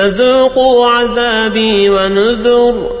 فذوقوا عذابي ونذر